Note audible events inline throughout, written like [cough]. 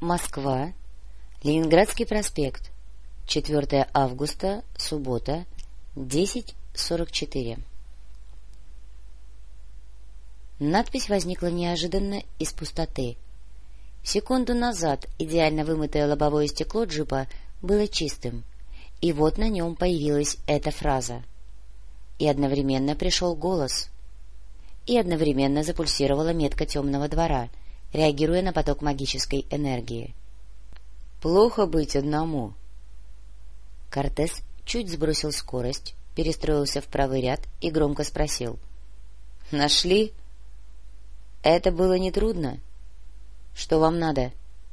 Москва, Ленинградский проспект, 4 августа, суббота, 10.44. Надпись возникла неожиданно из пустоты. Секунду назад идеально вымытое лобовое стекло джипа было чистым, и вот на нем появилась эта фраза. И одновременно пришел голос. И одновременно запульсировала метка темного двора, реагируя на поток магической энергии. — Плохо быть одному. Кортес чуть сбросил скорость, перестроился в правый ряд и громко спросил. — Нашли? — Это было нетрудно. — Что вам надо?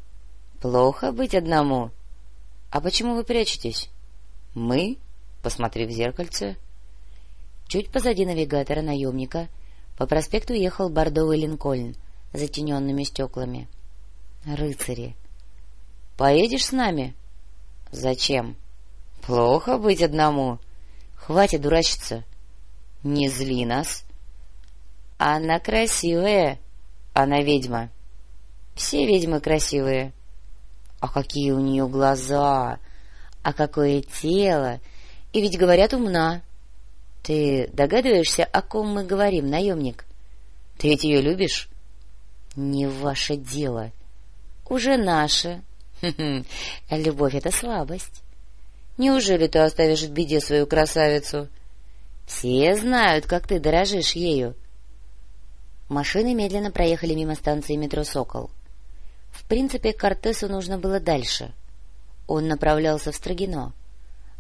— Плохо быть одному. — А почему вы прячетесь? — Мы? Посмотри в зеркальце. Чуть позади навигатора наемника по проспекту ехал бордовый линкольн затененными стеклами. — Рыцари! — Поедешь с нами? — Зачем? — Плохо быть одному. — Хватит дурачиться. Не зли нас. Она красивая. Она ведьма. Все ведьмы красивые. А какие у нее глаза! А какое тело! И ведь говорят умна. Ты догадываешься, о ком мы говорим, наемник? Ты ведь ее любишь? Не ваше дело. Уже наше. [laughs] Любовь — это слабость. Неужели ты оставишь в беде свою красавицу? Все знают, как ты дорожишь ею. Машины медленно проехали мимо станции метро «Сокол». В принципе, Кортесу нужно было дальше. Он направлялся в Строгино.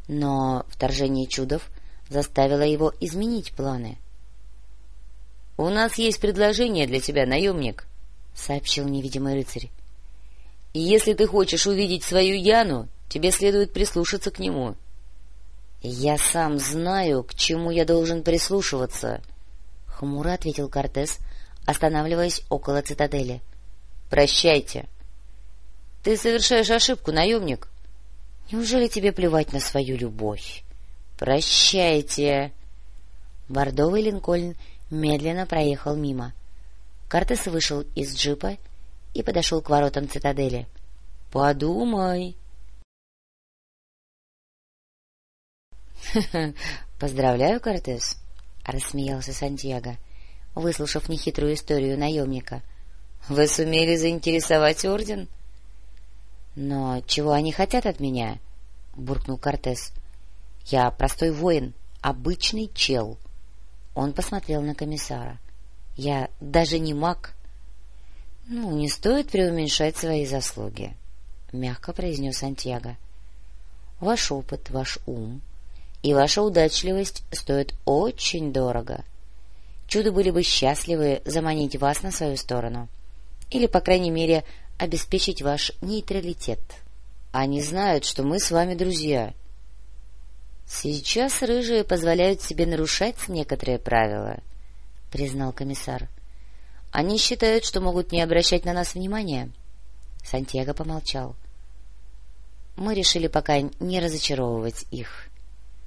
Но вторжение чудов заставило его изменить планы. — У нас есть предложение для тебя, наемник, — сообщил невидимый рыцарь. — Если ты хочешь увидеть свою Яну, Тебе следует прислушаться к нему. — Я сам знаю, к чему я должен прислушиваться, — хмуро ответил Кортес, останавливаясь около цитадели. — Прощайте. — Ты совершаешь ошибку, наемник. — Неужели тебе плевать на свою любовь? — Прощайте. Бордовый Линкольн медленно проехал мимо. Кортес вышел из джипа и подошел к воротам цитадели. — Подумай. [laughs] — Поздравляю, Кортес, — рассмеялся Сантьяго, выслушав нехитрую историю наемника. — Вы сумели заинтересовать орден? — Но чего они хотят от меня? — буркнул Кортес. — Я простой воин, обычный чел. Он посмотрел на комиссара. — Я даже не маг. — Ну, не стоит преуменьшать свои заслуги, — мягко произнес Сантьяго. — Ваш опыт, ваш ум — и ваша удачливость стоит очень дорого. Чудо были бы счастливы заманить вас на свою сторону. Или, по крайней мере, обеспечить ваш нейтралитет. Они знают, что мы с вами друзья. Сейчас рыжие позволяют себе нарушать некоторые правила, — признал комиссар. Они считают, что могут не обращать на нас внимания. Сантьяго помолчал. Мы решили пока не разочаровывать их.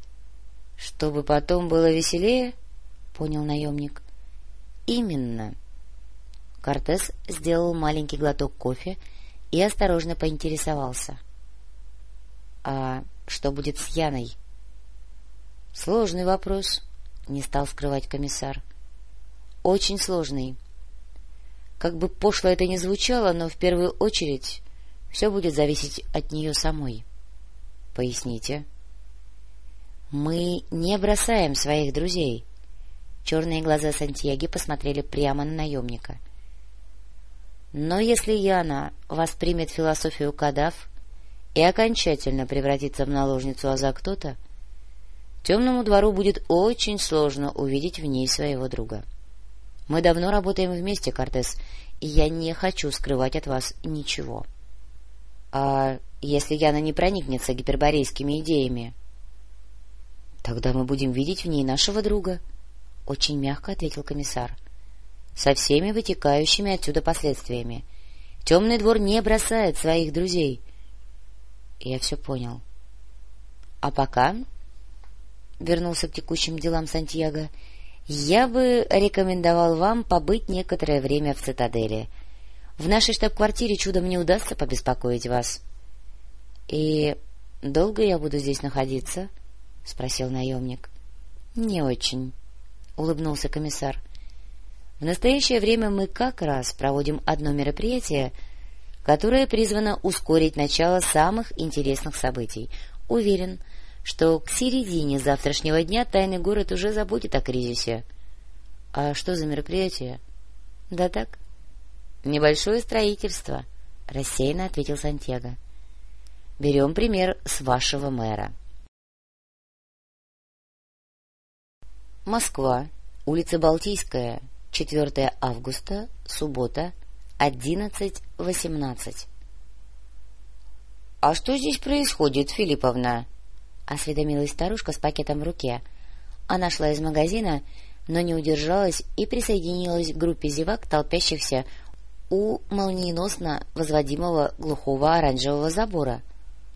—— Чтобы потом было веселее? — понял наемник. — Именно. Кортес сделал маленький глоток кофе и осторожно поинтересовался. — А что будет с Яной? — Сложный вопрос, — не стал скрывать комиссар. — Очень сложный. Как бы пошло это ни звучало, но в первую очередь все будет зависеть от нее самой. — Поясните. — мы не бросаем своих друзей. Черные глаза Сантьяги посмотрели прямо на наемника. Но если Яна воспримет философию Кадав и окончательно превратится в наложницу Азактота, темному двору будет очень сложно увидеть в ней своего друга. Мы давно работаем вместе, Кортес, и я не хочу скрывать от вас ничего. А если Яна не проникнется гиперборейскими идеями? —— Тогда мы будем видеть в ней нашего друга, — очень мягко ответил комиссар. — Со всеми вытекающими отсюда последствиями. Темный двор не бросает своих друзей. Я все понял. — А пока, — вернулся к текущим делам Сантьяго, — я бы рекомендовал вам побыть некоторое время в цитадели. В нашей штаб-квартире чудом не удастся побеспокоить вас. — И долго я буду здесь находиться? — спросил наемник. — Не очень, — улыбнулся комиссар. — В настоящее время мы как раз проводим одно мероприятие, которое призвано ускорить начало самых интересных событий. Уверен, что к середине завтрашнего дня тайный город уже забудет о кризисе. — А что за мероприятие? — Да так, Небольшое строительство, — рассеянно ответил Сантьяго. — Берем пример с вашего мэра. Москва, улица Балтийская, 4 августа, суббота, 11.18. — А что здесь происходит, Филипповна? — осведомилась старушка с пакетом в руке. Она шла из магазина, но не удержалась и присоединилась к группе зевак, толпящихся у молниеносно возводимого глухого оранжевого забора.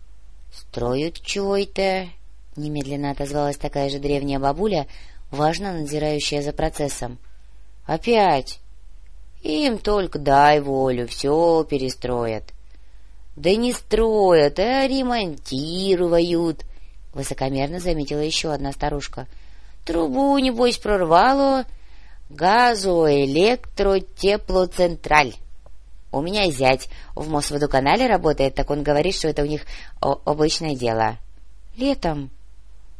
— Строят чего это? — немедленно отозвалась такая же древняя бабуля, важно надзирающая за процессом. — Опять? Им только дай волю, все перестроят. — Да не строят, а ремонтируют, — высокомерно заметила еще одна старушка. — Трубу, небось, прорвало газоэлектротеплоцентраль. У меня зять в Мосводоканале работает, так он говорит, что это у них обычное дело. — Летом?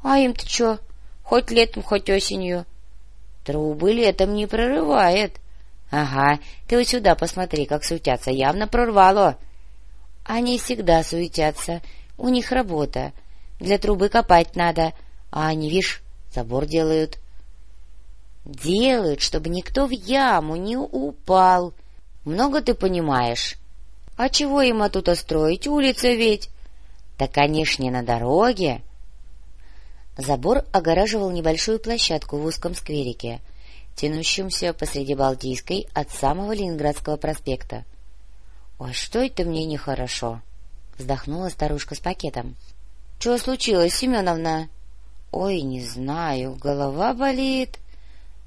А им-то что? Хоть летом, хоть осенью. Трубы летом не прорывает. Ага, ты вот сюда посмотри, как суетятся, явно прорвало. Они всегда суетятся, у них работа. Для трубы копать надо, а они, видишь, забор делают. Делают, чтобы никто в яму не упал. Много ты понимаешь. А чего им оттуда строить? Улица ведь. Да, конечно, на дороге. Забор огораживал небольшую площадку в узком скверике, тянущемся посреди Балтийской от самого Ленинградского проспекта. — Ой, что это мне нехорошо? — вздохнула старушка с пакетом. — Что случилось, Семеновна? — Ой, не знаю, голова болит.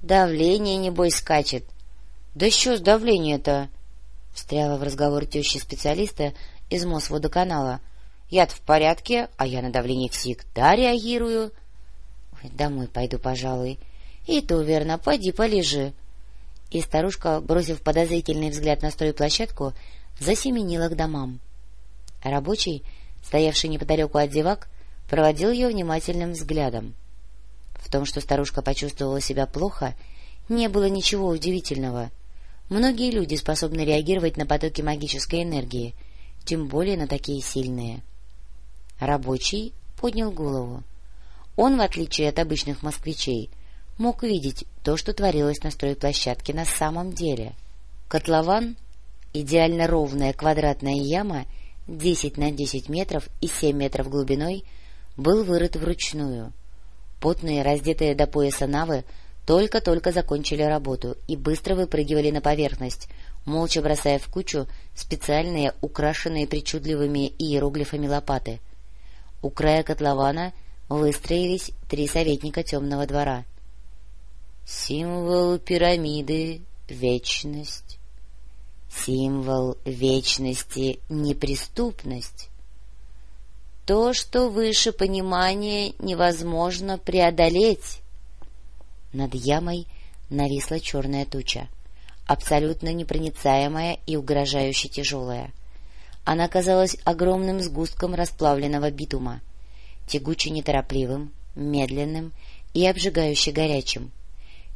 Давление, небось, скачет. — Да что с давление-то? — встряла в разговор теща специалиста из Мосводоканала. — Я-то в порядке, а я на давление всегда реагирую. — Ой, домой пойду, пожалуй. — И ты, верно, поди полежи. И старушка, бросив подозрительный взгляд на стройплощадку, засеменила к домам. Рабочий, стоявший неподалеку от зевак, проводил ее внимательным взглядом. В том, что старушка почувствовала себя плохо, не было ничего удивительного. Многие люди способны реагировать на потоки магической энергии, тем более на такие сильные. Рабочий поднял голову. Он, в отличие от обычных москвичей, мог видеть то, что творилось на стройплощадке на самом деле. Котлован, идеально ровная квадратная яма, 10 на 10 метров и 7 метров глубиной, был вырыт вручную — Потные, раздетые до пояса навы, только-только закончили работу и быстро выпрыгивали на поверхность, молча бросая в кучу специальные, украшенные причудливыми иероглифами лопаты. У края котлована выстроились три советника темного двора. Символ пирамиды — вечность. Символ вечности — неприступность. То, что выше понимания, невозможно преодолеть. Над ямой нависла черная туча, абсолютно непроницаемая и угрожающе тяжелая. Она казалась огромным сгустком расплавленного битума, тягуче неторопливым, медленным и обжигающе горячим.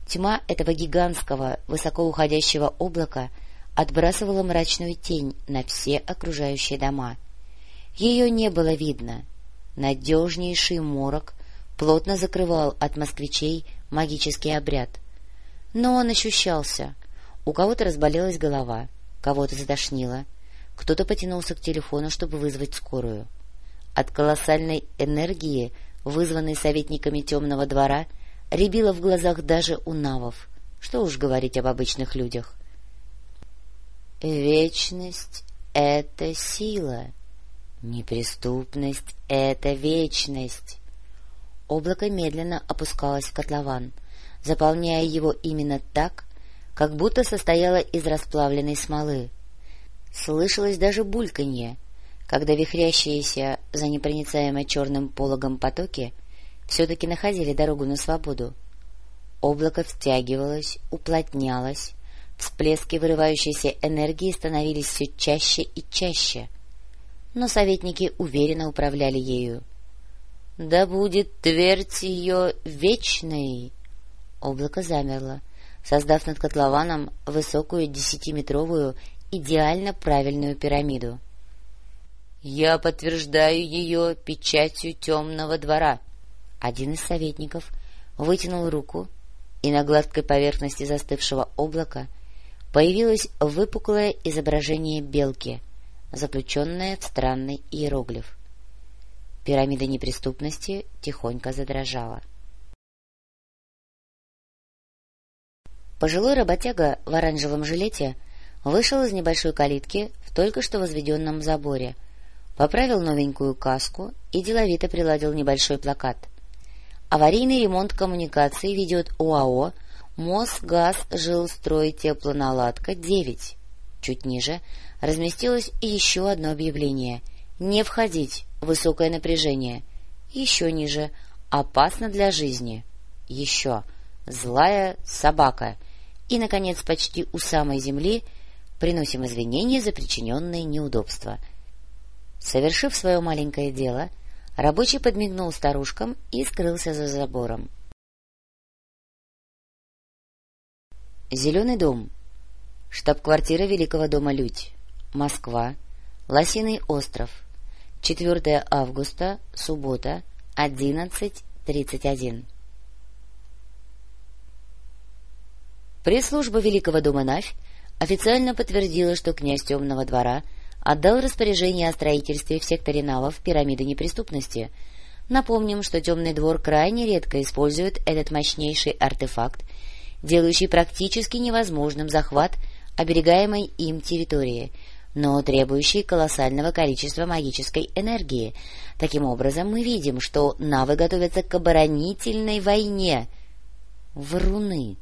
Тьма этого гигантского, высоко уходящего облака отбрасывала мрачную тень на все окружающие дома — ее не было видно. Надежнейший морок плотно закрывал от москвичей магический обряд. Но он ощущался. У кого-то разболелась голова, кого-то затошнило, кто-то потянулся к телефону, чтобы вызвать скорую. От колоссальной энергии, вызванной советниками темного двора, рябило в глазах даже у навов. Что уж говорить об обычных людях. «Вечность — это сила», Неприступность — это вечность. Облако медленно опускалось в котлован, заполняя его именно так, как будто состояло из расплавленной смолы. Слышалось даже бульканье, когда вихрящиеся за непроницаемо черным пологом потоки все-таки находили дорогу на свободу. Облако втягивалось, уплотнялось, всплески вырывающейся энергии становились все чаще и чаще, но советники уверенно управляли ею. — Да будет твердь ее вечной! Облако замерло, создав над котлованом высокую десятиметровую идеально правильную пирамиду. — Я подтверждаю ее печатью темного двора. Один из советников вытянул руку, и на гладкой поверхности застывшего облака появилось выпуклое изображение белки, заключенное в странный иероглиф. Пирамида неприступности тихонько задрожала. Пожилой работяга в оранжевом жилете вышел из небольшой калитки в только что возведенном заборе, поправил новенькую каску и деловито приладил небольшой плакат. Аварийный ремонт коммуникаций ведет ОАО «Мосгаз жилстрой-теплоналадка 9». Чуть ниже разместилось еще одно объявление «Не входить, высокое напряжение». Еще ниже «Опасно для жизни». Еще «Злая собака». И, наконец, почти у самой земли приносим извинения за причиненные неудобства. Совершив свое маленькое дело, рабочий подмигнул старушкам и скрылся за забором. Зеленый дом. Штаб-квартира Великого дома Людь. Москва. Лосиный остров. 4 августа, суббота, 11.31. Пресс-служба Великого дома Навь официально подтвердила, что князь Темного двора отдал распоряжение о строительстве в секторе Навов пирамиды неприступности. Напомним, что Темный двор крайне редко использует этот мощнейший артефакт, делающий практически невозможным захват оберегаемой им территории, но требующий колоссального количества магической энергии. Таким образом, мы видим, что Навы готовятся к оборонительной войне. Вруны!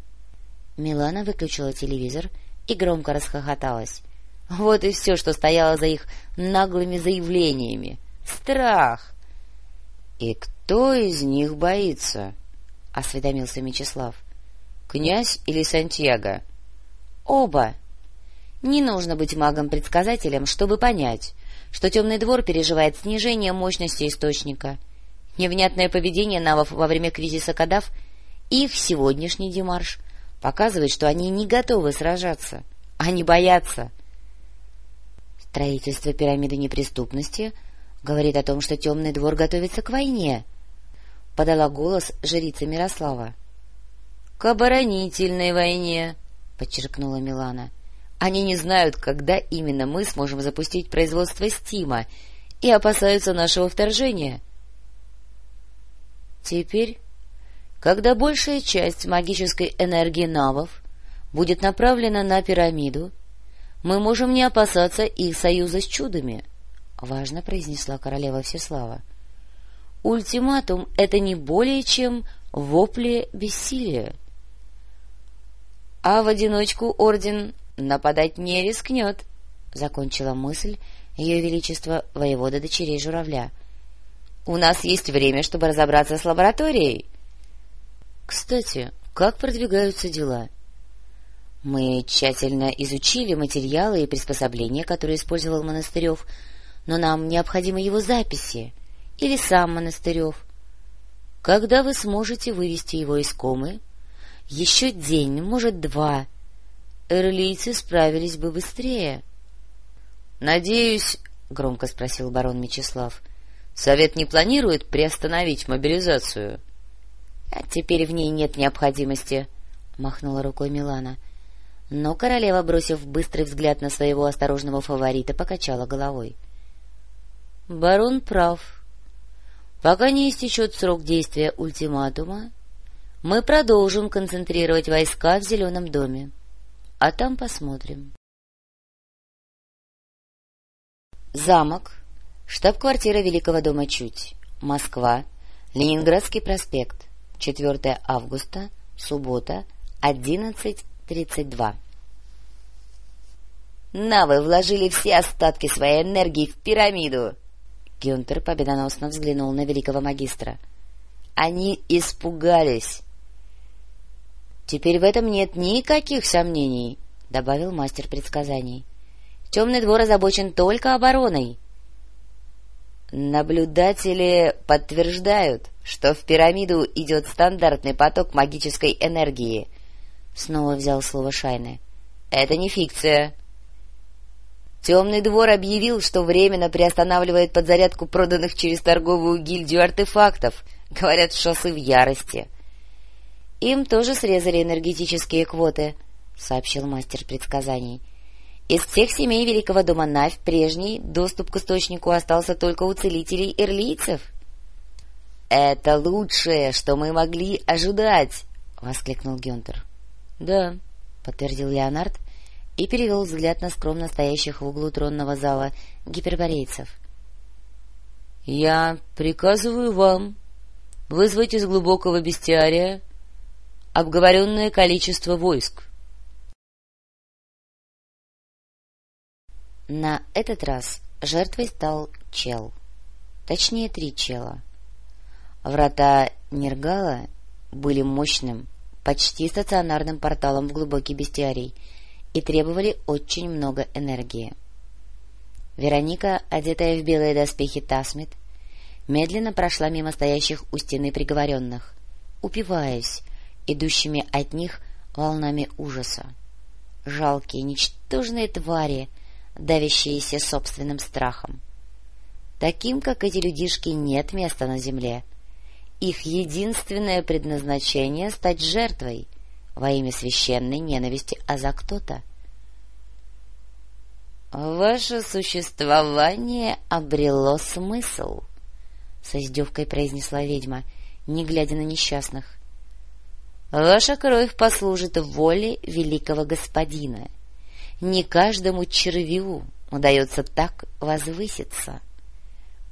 Милана выключила телевизор и громко расхохоталась. Вот и все, что стояло за их наглыми заявлениями. Страх! — И кто из них боится? — осведомился Мечислав. — Князь или Сантьяго? — Оба. Не нужно быть магом-предсказателем, чтобы понять, что Темный двор переживает снижение мощности источника. Невнятное поведение навов во время кризиса Кадав и их сегодняшний демарш показывает, что они не готовы сражаться, они боятся. Строительство пирамиды неприступности говорит о том, что темный двор готовится к войне, — подала голос жрица Мирослава. — К оборонительной войне, — подчеркнула Милана. — Они не знают, когда именно мы сможем запустить производство стима и опасаются нашего вторжения. Теперь когда большая часть магической энергии навов будет направлена на пирамиду, мы можем не опасаться их союза с чудами, — важно произнесла королева Всеслава. Ультиматум — это не более чем вопли бессилия. А в одиночку орден нападать не рискнет, — закончила мысль ее величество воевода дочерей журавля. — У нас есть время, чтобы разобраться с лабораторией. Кстати, как продвигаются дела? Мы тщательно изучили материалы и приспособления, которые использовал Монастырев, но нам необходимы его записи или сам Монастырев. Когда вы сможете вывести его из комы? Еще день, может, два. Эрлийцы справились бы быстрее. — Надеюсь, — громко спросил барон Мечислав, — Совет не планирует приостановить мобилизацию? —— А теперь в ней нет необходимости, — махнула рукой Милана. Но королева, бросив быстрый взгляд на своего осторожного фаворита, покачала головой. — Барон прав. Пока не истечет срок действия ультиматума, мы продолжим концентрировать войска в Зеленом доме. А там посмотрим. Замок. Штаб-квартира Великого дома Чуть. Москва. Ленинградский проспект. 4 августа, суббота, 11.32. Навы вложили все остатки своей энергии в пирамиду. Гюнтер победоносно взглянул на великого магистра. Они испугались. — Теперь в этом нет никаких сомнений, — добавил мастер предсказаний. — Темный двор озабочен только обороной. Наблюдатели подтверждают, что в пирамиду идет стандартный поток магической энергии. Снова взял слово Шайны. — Это не фикция. Темный двор объявил, что временно приостанавливает подзарядку проданных через торговую гильдию артефактов. Говорят, шоссы в ярости. — Им тоже срезали энергетические квоты, — сообщил мастер предсказаний. — Из всех семей Великого дома Навь прежний доступ к источнику остался только у целителей эрлийцев. — Это лучшее, что мы могли ожидать! — воскликнул Гюнтер. — Да, — подтвердил Леонард, и перевел взгляд на скромно стоящих в углу тронного зала гиперборейцев. — Я приказываю вам вызвать из глубокого бестиария обговоренное количество войск. На этот раз жертвой стал чел. Точнее, три чела. Врата Нергала были мощным, почти стационарным порталом в глубокий бестиарий — и требовали очень много энергии. Вероника, одетая в белые доспехи Тасмит, медленно прошла мимо стоящих у стены приговоренных, упиваясь идущими от них волнами ужаса. Жалкие, ничтожные твари, давящиеся собственным страхом. Таким, как эти людишки, нет места на земле. Их единственное предназначение — стать жертвой — во имя священной ненависти а за кто-то. «Ваше существование обрело смысл», — с издевкой произнесла ведьма, не глядя на несчастных. «Ваша кровь послужит воле великого господина. Не каждому червю удается так возвыситься».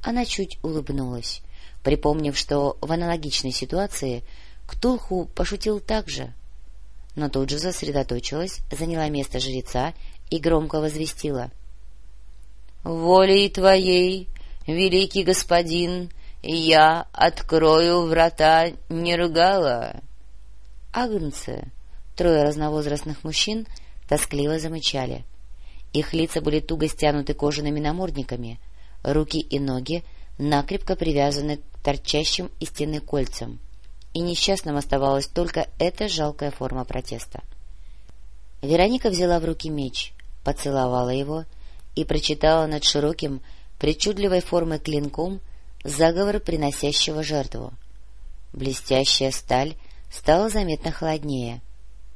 Она чуть улыбнулась, припомнив, что в аналогичной ситуации Ктулху пошутил так же — но тут же сосредоточилась, заняла место жреца и громко возвестила. — Волей твоей, великий господин, я открою врата Нергала. Агнцы, трое разновозрастных мужчин, тоскливо замычали. Их лица были туго стянуты кожаными намордниками, руки и ноги накрепко привязаны к торчащим из стены кольцам — и несчастным оставалась только эта жалкая форма протеста. Вероника взяла в руки меч, поцеловала его и прочитала над широким, причудливой формы клинком заговор приносящего жертву. Блестящая сталь стала заметно холоднее.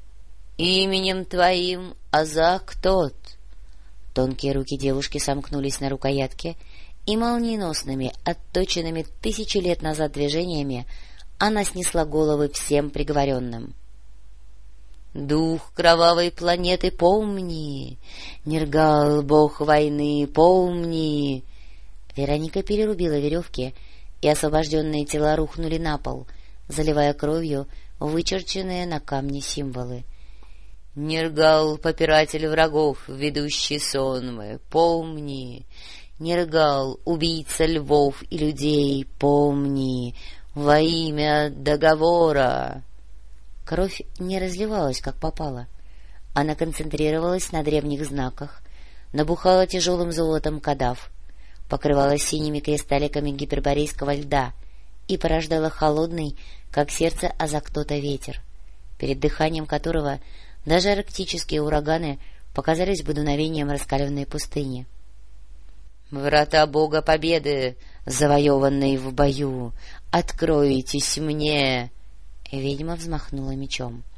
— Именем твоим, Азак тот! Тонкие руки девушки сомкнулись на рукоятке, и молниеносными, отточенными тысячи лет назад движениями она снесла головы всем приговоренным. «Дух кровавой планеты, помни! Нергал, бог войны, помни!» Вероника перерубила веревки, и освобожденные тела рухнули на пол, заливая кровью вычерченные на камне символы. «Нергал, попиратель врагов, ведущий сонмы, помни! Нергал, убийца львов и людей, помни! во имя договора. Кровь не разливалась, как попало. Она концентрировалась на древних знаках, набухала тяжелым золотом кадав, покрывалась синими кристалликами гиперборейского льда и порождала холодный, как сердце а за кто-то ветер, перед дыханием которого даже арктические ураганы показались бы дуновением раскаленной пустыни. — Врата Бога Победы, завоеванные в бою, откройтесь мне! Ведьма взмахнула мечом. —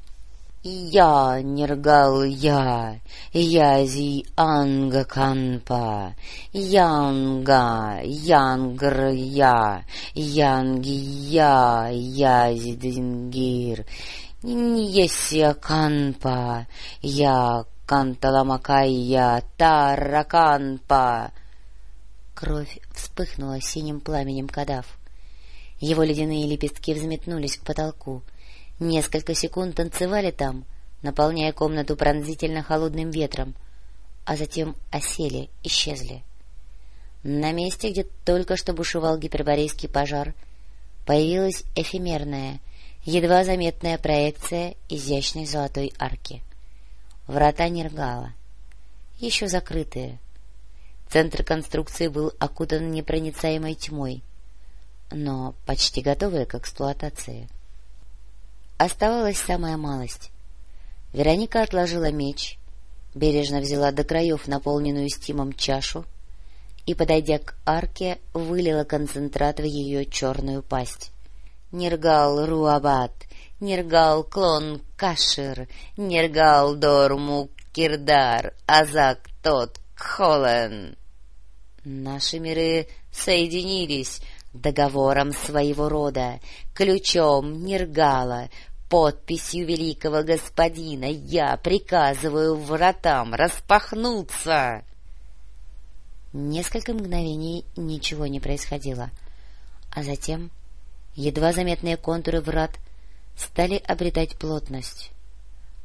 Я, Нергал, я, Язи Анга Канпа, Янга, Янгр, я, Янги, я, Язи Дингир, Ньесия Канпа, я, Канталамакая, Тараканпа. Кровь вспыхнула синим пламенем кадав. Его ледяные лепестки взметнулись к потолку. Несколько секунд танцевали там, наполняя комнату пронзительно холодным ветром. а затем осели, исчезли. На месте, где только что бушевал гиперборейский пожар, появилась эфемерная, едва заметная проекция изящной золотой арки. Врата Нергала. Еще закрытые. Центр конструкции был окутан непроницаемой тьмой, но почти готовые к эксплуатации. Оставалась самая малость. Вероника отложила меч, бережно взяла до краев наполненную стимом чашу и, подойдя к арке, вылила концентрат в ее черную пасть. Нергал Руабат, Нергал Клон Кашир, Нергал Дорму Кирдар, Азак Тот Кхолен. Наши миры соединились договором своего рода, ключом Нергала, подписью великого господина я приказываю вратам распахнуться. Несколько мгновений ничего не происходило, а затем едва заметные контуры врат стали обретать плотность.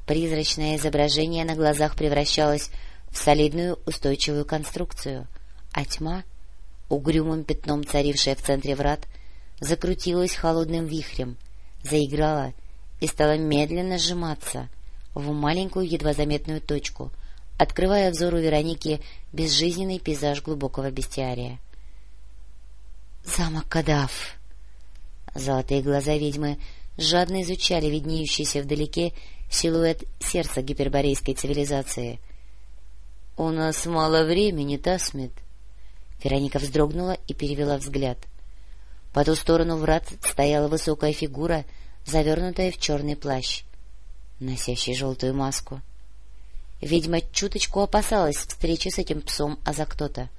Призрачное изображение на глазах превращалось в солидную устойчивую конструкцию, а тьма, угрюмым пятном царившая в центре врат, закрутилась холодным вихрем, заиграла и стала медленно сжиматься в маленькую едва заметную точку — открывая взору Вероники безжизненный пейзаж глубокого бестиария. «Замок Кадав!» Золотые глаза ведьмы жадно изучали виднеющийся вдалеке силуэт сердца гиперборейской цивилизации. — У нас мало времени, Тасмит. Вероника вздрогнула и перевела взгляд. По ту сторону врат стояла высокая фигура, завернутая в черный плащ, носящий желтую маску. — Ведьма чуточку опасалась встречи с этим псом а за кто-то.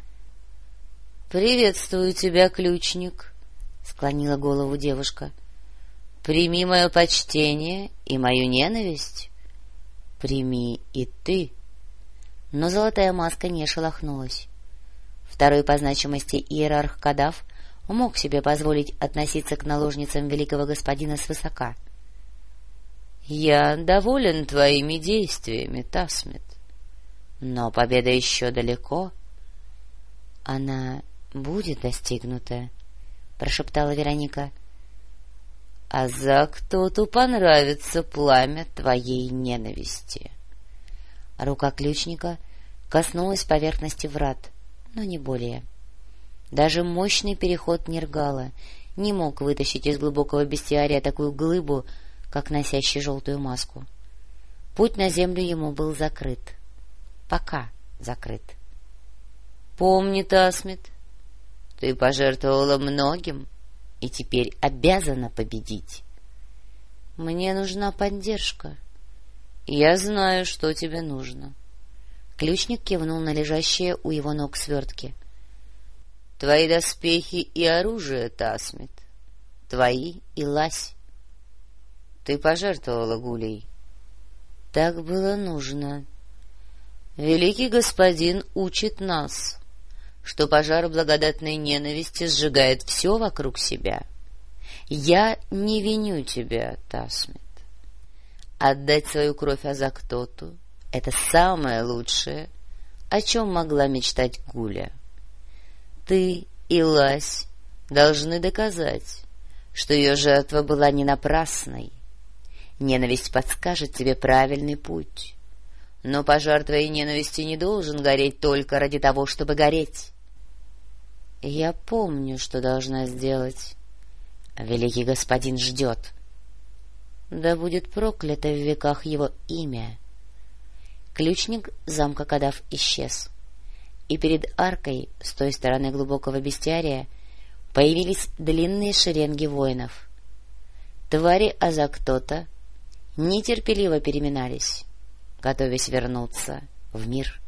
— Приветствую тебя, ключник, — склонила голову девушка. — Прими мое почтение и мою ненависть. Прими и ты. Но золотая маска не шелохнулась. Второй по значимости иерарх Кадав мог себе позволить относиться к наложницам великого господина свысока —— Я доволен твоими действиями, Тасмит. Но победа еще далеко. — Она будет достигнута, — прошептала Вероника. — А за кто-то понравится пламя твоей ненависти. Рука ключника коснулась поверхности врат, но не более. Даже мощный переход Нергала не мог вытащить из глубокого бестиария такую глыбу, как носящий желтую маску. Путь на землю ему был закрыт. Пока закрыт. — Помни, Тасмит, ты пожертвовала многим и теперь обязана победить. Мне нужна поддержка. Я знаю, что тебе нужно. Ключник кивнул на лежащие у его ног свертки. — Твои доспехи и оружие, Тасмит. Твои и лась. Ты пожертвовала гулей. Так было нужно. Великий господин учит нас, что пожар благодатной ненависти сжигает все вокруг себя. Я не виню тебя, Тасмит. Отдать свою кровь Азактоту — это самое лучшее, о чем могла мечтать Гуля. Ты и Лась должны доказать, что ее жертва была не напрасной, Ненависть подскажет тебе правильный путь. Но пожар твоей ненависти не должен гореть только ради того, чтобы гореть. Я помню, что должна сделать. Великий господин ждет. Да будет проклято в веках его имя. Ключник замка Кадав исчез, и перед аркой с той стороны глубокого бестиария появились длинные шеренги воинов. Твари Азактота нетерпеливо переминались, готовясь вернуться в мир.